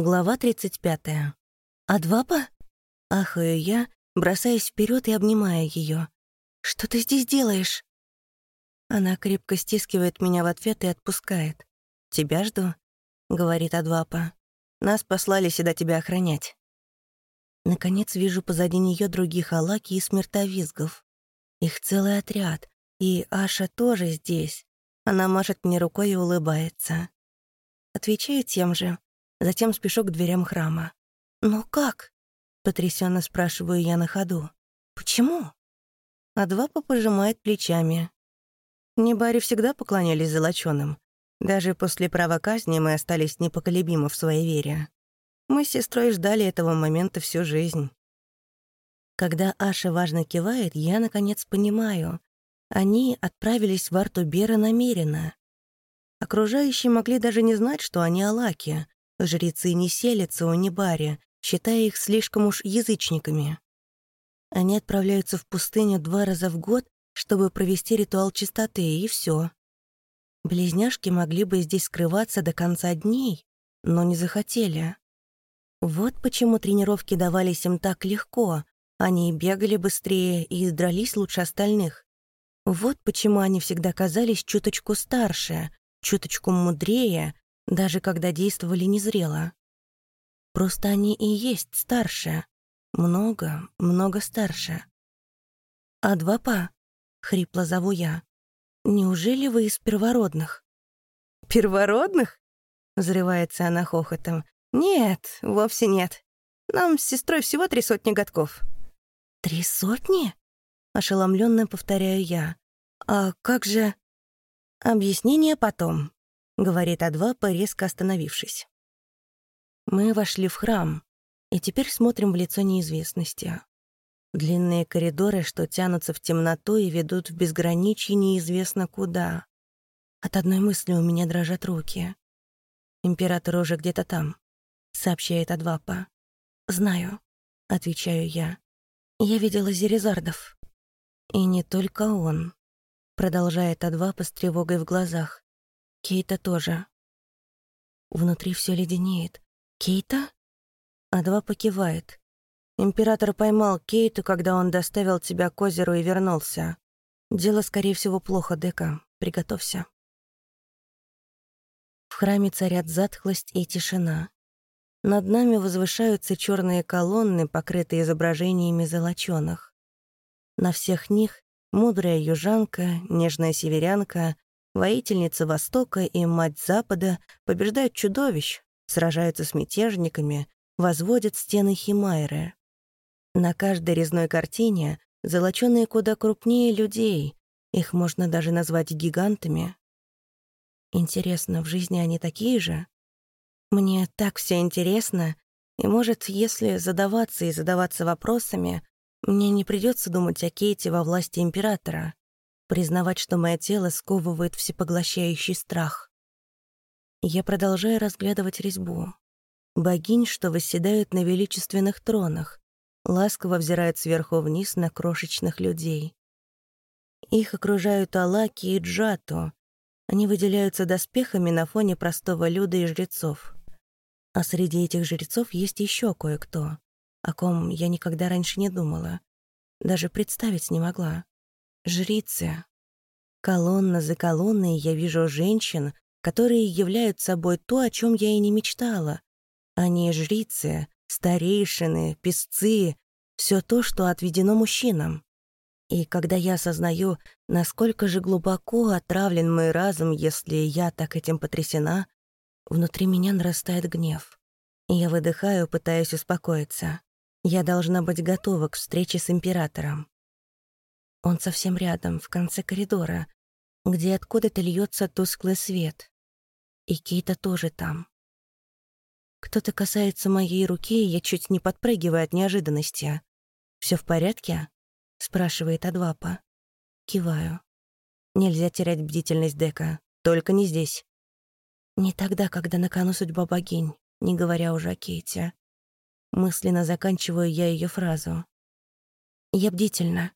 Глава 35. «Адвапа?» Ахаю я, бросаясь вперед и обнимая ее. «Что ты здесь делаешь?» Она крепко стискивает меня в ответ и отпускает. «Тебя жду», — говорит Адвапа. «Нас послали сюда тебя охранять». Наконец вижу позади нее других Алаки и смертовизгов. Их целый отряд, и Аша тоже здесь. Она машет мне рукой и улыбается. Отвечаю тем же, Затем спешу к дверям храма. «Но как?» — потрясенно спрашиваю я на ходу. «Почему?» А два пожимает плечами. Небари всегда поклонялись золочёным. Даже после права казни мы остались непоколебимы в своей вере. Мы с сестрой ждали этого момента всю жизнь. Когда Аша важно кивает, я, наконец, понимаю. Они отправились в Артубера намеренно. Окружающие могли даже не знать, что они алаки, Жрецы не селятся у Небари, считая их слишком уж язычниками. Они отправляются в пустыню два раза в год, чтобы провести ритуал чистоты, и все. Близняшки могли бы здесь скрываться до конца дней, но не захотели. Вот почему тренировки давались им так легко. Они бегали быстрее и дрались лучше остальных. Вот почему они всегда казались чуточку старше, чуточку мудрее, даже когда действовали незрело. Просто они и есть старше. Много, много старше. «А два па?» — хрипло зову я. «Неужели вы из первородных?» «Первородных?» — взрывается она хохотом. «Нет, вовсе нет. Нам с сестрой всего три сотни годков». «Три сотни?» — ошеломленно повторяю я. «А как же...» «Объяснение потом», — говорит Адвапа, резко остановившись. Мы вошли в храм, и теперь смотрим в лицо неизвестности. Длинные коридоры, что тянутся в темноту и ведут в безграничье неизвестно куда. От одной мысли у меня дрожат руки. «Император уже где-то там», — сообщает Адвапа. «Знаю», — отвечаю я. «Я видела Зерезардов». «И не только он», — продолжает Адвапа с тревогой в глазах. Кейта тоже. Внутри все леденеет. Кейта? А два покивает. Император поймал Кейту, когда он доставил тебя к озеру и вернулся. Дело, скорее всего, плохо, Дека. Приготовься. В храме царят затхлость и тишина. Над нами возвышаются черные колонны, покрытые изображениями золочёных. На всех них мудрая южанка, нежная северянка, Воительница Востока и мать Запада побеждают чудовищ, сражаются с мятежниками, возводят стены Химайры. На каждой резной картине золочёные куда крупнее людей, их можно даже назвать гигантами. Интересно, в жизни они такие же? Мне так все интересно, и, может, если задаваться и задаваться вопросами, мне не придется думать о Кейте во власти Императора признавать, что мое тело сковывает всепоглощающий страх. Я продолжаю разглядывать резьбу. Богинь, что восседают на величественных тронах, ласково взирают сверху вниз на крошечных людей. Их окружают Алаки и Джату. Они выделяются доспехами на фоне простого люда и жрецов. А среди этих жрецов есть еще кое-кто, о ком я никогда раньше не думала. Даже представить не могла. Жрицы. Колонна за колонной я вижу женщин, которые являют собой то, о чем я и не мечтала. Они жрицы, старейшины, песцы, все то, что отведено мужчинам. И когда я осознаю, насколько же глубоко отравлен мой разум, если я так этим потрясена, внутри меня нарастает гнев. Я выдыхаю, пытаясь успокоиться. Я должна быть готова к встрече с императором. Он совсем рядом, в конце коридора, где откуда-то льется тусклый свет. И Кейта тоже там. Кто-то касается моей руки, и я чуть не подпрыгиваю от неожиданности. Все в порядке?» — спрашивает Адвапа. Киваю. Нельзя терять бдительность Дека. Только не здесь. Не тогда, когда на кону судьба богинь, не говоря уже о Кейте. Мысленно заканчиваю я ее фразу. Я бдительна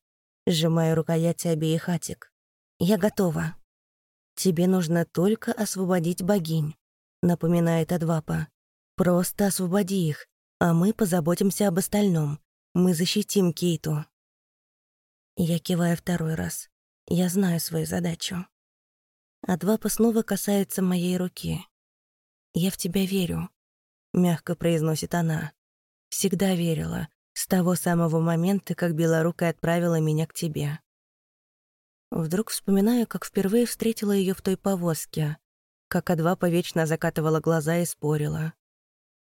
сжимая рукояти обеих атик. «Я готова». «Тебе нужно только освободить богинь», — напоминает Адвапа. Просто освободи их, а мы позаботимся об остальном. Мы защитим Кейту». Я киваю второй раз. Я знаю свою задачу. А Двапа снова касается моей руки. «Я в тебя верю», — мягко произносит она. «Всегда верила, с того самого момента, как Белорукая отправила меня к тебе». Вдруг вспоминаю, как впервые встретила ее в той повозке, как Адвапа вечно закатывала глаза и спорила.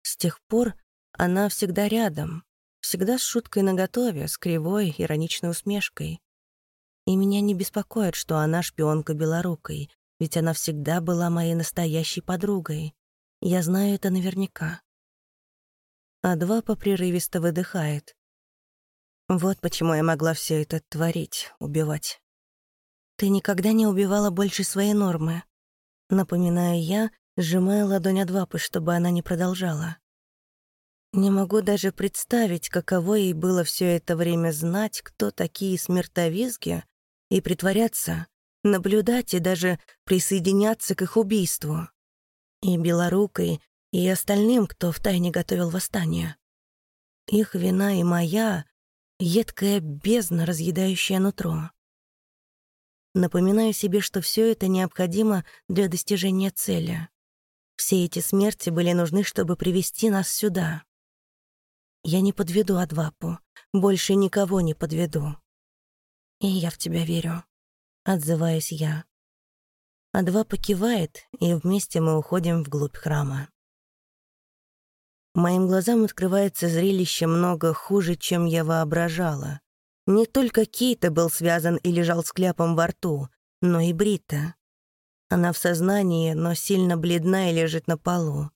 С тех пор она всегда рядом, всегда с шуткой наготове, с кривой, ироничной усмешкой. И меня не беспокоит, что она шпионка белорукой, ведь она всегда была моей настоящей подругой. Я знаю это наверняка. Адвапа прерывисто выдыхает. Вот почему я могла все это творить, убивать. «Ты никогда не убивала больше своей нормы», — напоминаю я, сжимая ладонь от вапы, чтобы она не продолжала. Не могу даже представить, каково ей было все это время знать, кто такие смертовизги, и притворяться, наблюдать и даже присоединяться к их убийству. И Белорукой, и остальным, кто втайне готовил восстание. Их вина и моя — едкая бездна, разъедающая нутро. Напоминаю себе, что все это необходимо для достижения цели. Все эти смерти были нужны, чтобы привести нас сюда. Я не подведу Адвапу, больше никого не подведу. И я в тебя верю, отзываюсь я. Адвапа кивает, и вместе мы уходим вглубь храма. Моим глазам открывается зрелище много хуже, чем я воображала. Не только Кейта был связан и лежал с кляпом во рту, но и Брита. Она в сознании, но сильно бледна и лежит на полу.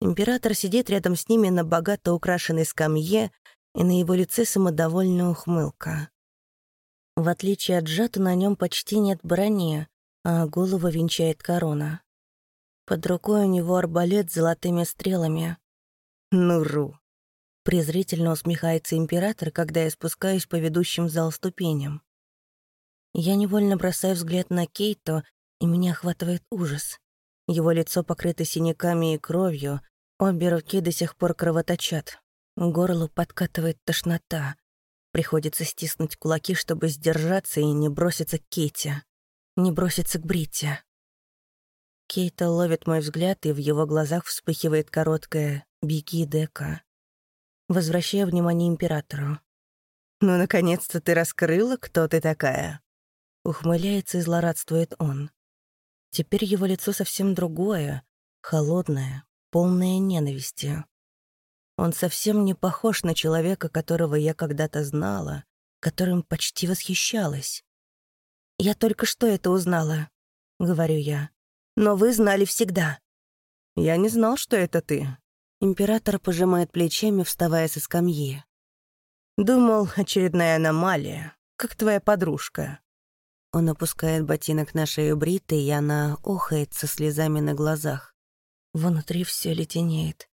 Император сидит рядом с ними на богато украшенной скамье, и на его лице самодовольная ухмылка. В отличие от Джата, на нем почти нет брони, а голову венчает корона. Под рукой у него арбалет с золотыми стрелами. Нуру. Презрительно усмехается император, когда я спускаюсь по ведущим в зал ступеням. Я невольно бросаю взгляд на Кейто, и меня охватывает ужас. Его лицо покрыто синяками и кровью, обе руки до сих пор кровоточат. Горло подкатывает тошнота. Приходится стиснуть кулаки, чтобы сдержаться и не броситься к Кейте. Не броситься к Бритте. Кейта ловит мой взгляд, и в его глазах вспыхивает короткое «Беги, Дека» возвращая внимание императору. «Ну, наконец-то ты раскрыла, кто ты такая!» Ухмыляется и злорадствует он. Теперь его лицо совсем другое, холодное, полное ненависти. Он совсем не похож на человека, которого я когда-то знала, которым почти восхищалась. «Я только что это узнала», — говорю я. «Но вы знали всегда». «Я не знал, что это ты», Император пожимает плечами, вставая со скамьи. «Думал, очередная аномалия, как твоя подружка». Он опускает ботинок на шею Бриты, и она охает со слезами на глазах. Внутри все леденеет.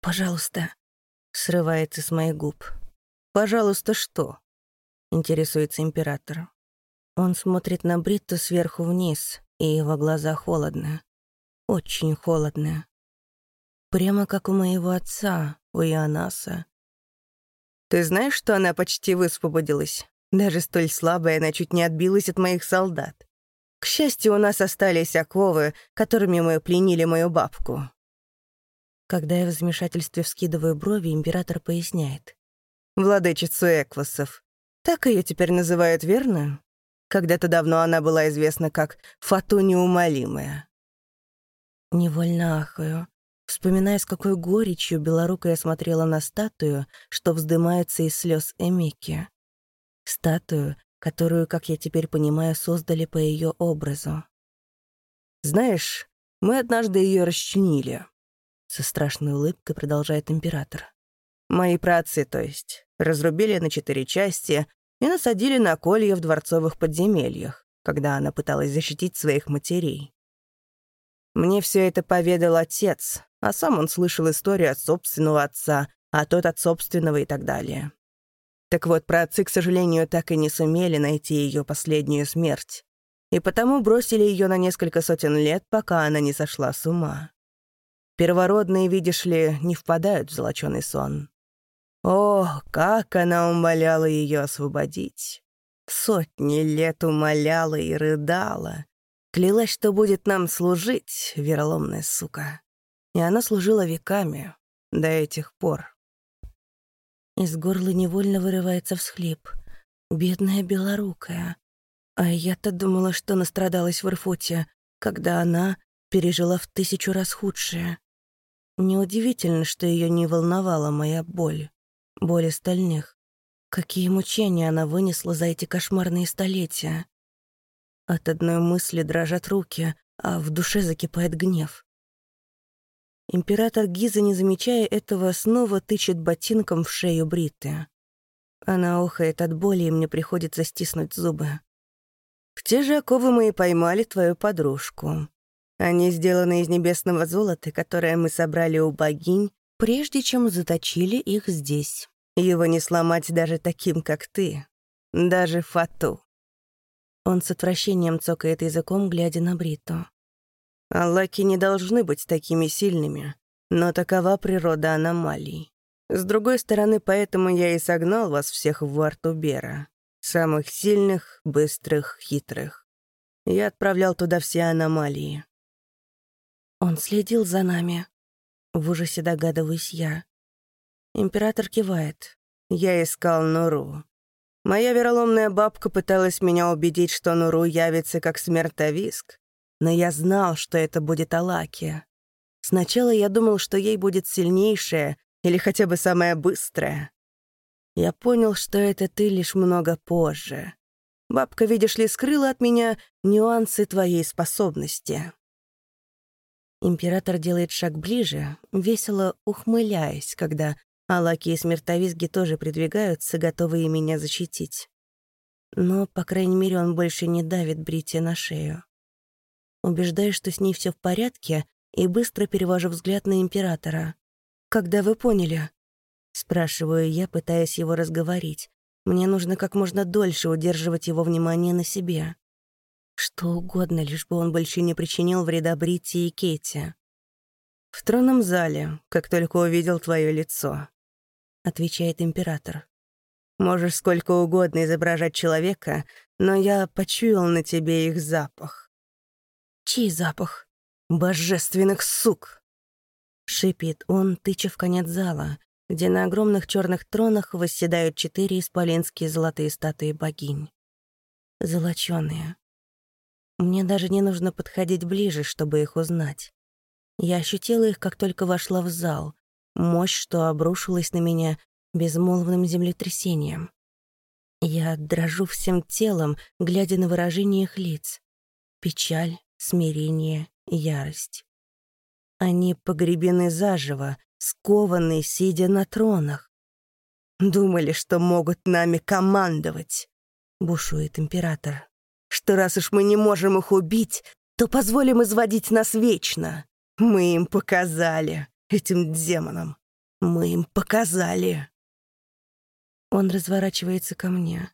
«Пожалуйста», — срывается с моих губ. «Пожалуйста, что?» — интересуется император. Он смотрит на Бритту сверху вниз, и его глаза холодны. Очень холодные. Прямо как у моего отца, у Ионаса. «Ты знаешь, что она почти высвободилась? Даже столь слабая она чуть не отбилась от моих солдат. К счастью, у нас остались оковы, которыми мы пленили мою бабку». Когда я в замешательстве вскидываю брови, император поясняет. «Владычицу Эквасов. Так ее теперь называют, верно? Когда-то давно она была известна как Фату Неумолимая». Невольно ахаю вспоминая, с какой горечью белорукая смотрела на статую, что вздымается из слез Эмики. Статую, которую, как я теперь понимаю, создали по ее образу. «Знаешь, мы однажды ее расчленили», — со страшной улыбкой продолжает император. «Мои праотцы, то есть, разрубили на четыре части и насадили на колья в дворцовых подземельях, когда она пыталась защитить своих матерей. Мне все это поведал отец, а сам он слышал историю от собственного отца, а тот от собственного и так далее. Так вот, праотцы, к сожалению, так и не сумели найти ее последнюю смерть, и потому бросили ее на несколько сотен лет, пока она не сошла с ума. Первородные, видишь ли, не впадают в золоченый сон. О, как она умоляла ее освободить. Сотни лет умоляла и рыдала. Клялась, что будет нам служить, вероломная сука. И она служила веками, до этих пор. Из горла невольно вырывается всхлип. Бедная белорукая. А я-то думала, что настрадалась в Ирфуте, когда она пережила в тысячу раз худшее. Неудивительно, что ее не волновала моя боль. Боль остальных. Какие мучения она вынесла за эти кошмарные столетия. От одной мысли дрожат руки, а в душе закипает гнев. Император Гиза, не замечая этого, снова тычет ботинком в шею Бритты. Она охает от боли, и мне приходится стиснуть зубы. «В же оковы мы и поймали твою подружку. Они сделаны из небесного золота, которое мы собрали у богинь, прежде чем заточили их здесь. Его не сломать даже таким, как ты. Даже Фату». Он с отвращением цокает языком, глядя на Бриту. Аллаки не должны быть такими сильными, но такова природа аномалий. С другой стороны, поэтому я и согнал вас всех в Артубера. Самых сильных, быстрых, хитрых. Я отправлял туда все аномалии. Он следил за нами. В ужасе догадываюсь я. Император кивает. Я искал Нуру. Моя вероломная бабка пыталась меня убедить, что Нуру явится как смертовиск, но я знал, что это будет Алакия. Сначала я думал, что ей будет сильнейшая или хотя бы самая быстрая. Я понял, что это ты лишь много позже. Бабка, видишь ли, скрыла от меня нюансы твоей способности. Император делает шаг ближе, весело ухмыляясь, когда Алаки и Смертовизги тоже придвигаются, готовые меня защитить. Но, по крайней мере, он больше не давит Брите на шею убеждаюсь, что с ней все в порядке, и быстро перевожу взгляд на императора. «Когда вы поняли?» Спрашиваю я, пытаясь его разговорить. Мне нужно как можно дольше удерживать его внимание на себе. Что угодно, лишь бы он больше не причинил вреда Бритти и Кейти. «В тронном зале, как только увидел твое лицо», — отвечает император. «Можешь сколько угодно изображать человека, но я почуял на тебе их запах. Чей запах? Божественных сук!» Шипит он, тыча в конец зала, где на огромных черных тронах восседают четыре исполинские золотые статуи богинь. Золочёные. Мне даже не нужно подходить ближе, чтобы их узнать. Я ощутила их, как только вошла в зал. Мощь, что обрушилась на меня безмолвным землетрясением. Я дрожу всем телом, глядя на выражение их лиц. Печаль, смирение, ярость. Они погребены заживо, скованные, сидя на тронах. «Думали, что могут нами командовать», — бушует император. «Что раз уж мы не можем их убить, то позволим изводить нас вечно. Мы им показали, этим демонам. Мы им показали». Он разворачивается ко мне.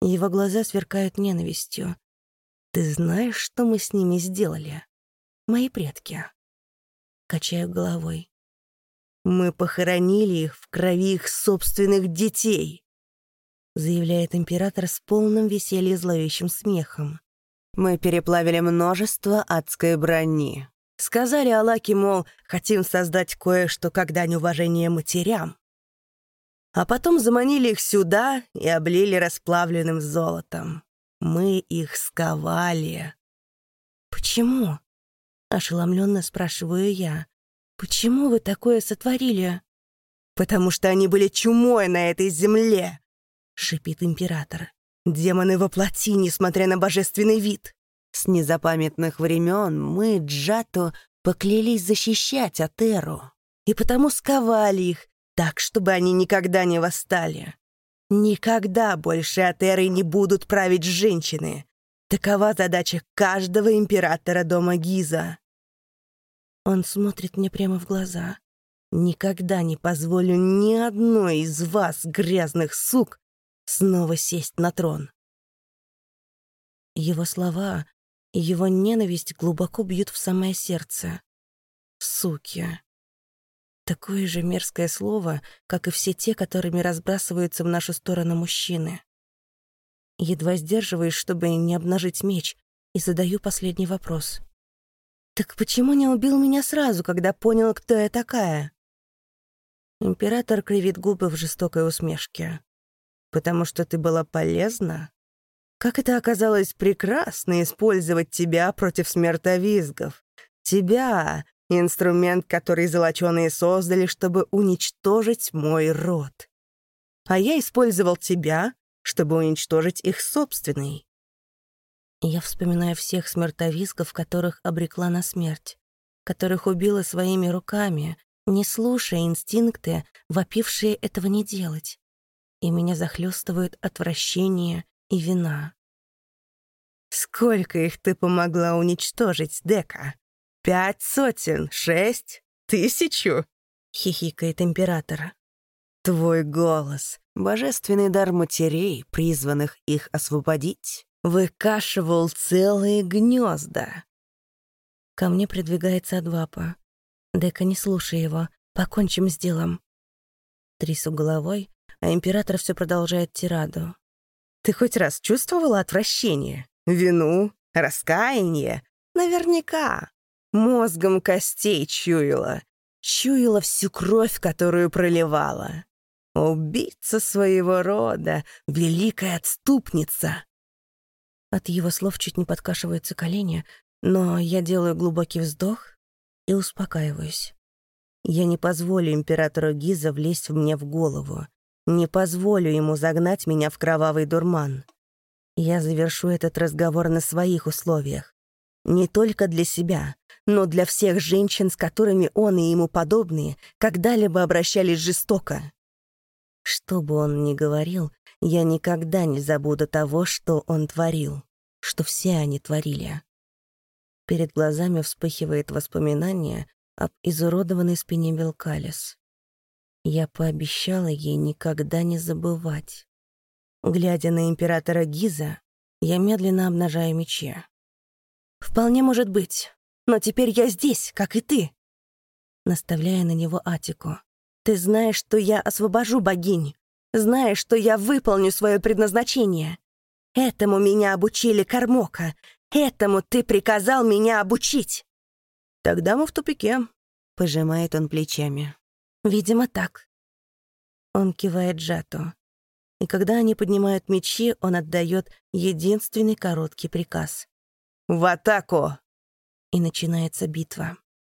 Его глаза сверкают ненавистью. Ты знаешь, что мы с ними сделали? Мои предки. Качаю головой. Мы похоронили их в крови их собственных детей, заявляет император с полным весельем зловещим смехом. Мы переплавили множество адской брони. Сказали Алаки, мол, хотим создать кое-что как дань уважения матерям. А потом заманили их сюда и облили расплавленным золотом. Мы их сковали. Почему? Ошеломленно спрашиваю я. Почему вы такое сотворили? Потому что они были чумой на этой земле, шипит император. Демоны воплоти, несмотря на божественный вид. С незапамятных времен мы, Джато, поклялись защищать Атеру. И потому сковали их, так, чтобы они никогда не восстали. Никогда больше Атерой не будут править женщины. Такова задача каждого императора дома Гиза. Он смотрит мне прямо в глаза. Никогда не позволю ни одной из вас, грязных сук, снова сесть на трон. Его слова и его ненависть глубоко бьют в самое сердце. Суки. Такое же мерзкое слово, как и все те, которыми разбрасываются в нашу сторону мужчины. Едва сдерживаюсь, чтобы не обнажить меч, и задаю последний вопрос. «Так почему не убил меня сразу, когда понял, кто я такая?» Император кривит губы в жестокой усмешке. «Потому что ты была полезна? Как это оказалось прекрасно использовать тебя против смертовизгов? Тебя, инструмент, который золоченые создали, чтобы уничтожить мой род. А я использовал тебя, чтобы уничтожить их собственный. Я вспоминаю всех смертовизгов, которых обрекла на смерть, которых убила своими руками, не слушая инстинкты, вопившие этого не делать. И меня захлестывают отвращение и вина. «Сколько их ты помогла уничтожить, Дека? Пять сотен? Шесть? Тысячу?» — хихикает император. «Твой голос, божественный дар матерей, призванных их освободить, выкашивал целые гнезда». Ко мне придвигается Адвапа. Дека, не слушай его. Покончим с делом. Трясу головой, а император все продолжает тираду. Ты хоть раз чувствовала отвращение? Вину? Раскаяние? Наверняка. Мозгом костей чуяла. Чуяла всю кровь, которую проливала. Убийца своего рода, великая отступница. От его слов чуть не подкашиваются колени, но я делаю глубокий вздох и успокаиваюсь. Я не позволю императору Гиза влезть мне в голову. Не позволю ему загнать меня в кровавый дурман. Я завершу этот разговор на своих условиях. Не только для себя, но для всех женщин, с которыми он и ему подобные когда-либо обращались жестоко. Что бы он ни говорил, я никогда не забуду того, что он творил, что все они творили. Перед глазами вспыхивает воспоминание об изуродованной спине Белкалис. Я пообещала ей никогда не забывать. Глядя на императора Гиза, я медленно обнажаю мечи. «Вполне может быть, но теперь я здесь, как и ты», наставляя на него Атику. «Ты знаешь, что я освобожу богинь, знаешь, что я выполню свое предназначение. Этому меня обучили Кармока, Этому ты приказал меня обучить!» «Тогда мы в тупике», — пожимает он плечами. «Видимо, так». Он кивает Джату. И когда они поднимают мечи, он отдает единственный короткий приказ. «В атаку!» И начинается битва.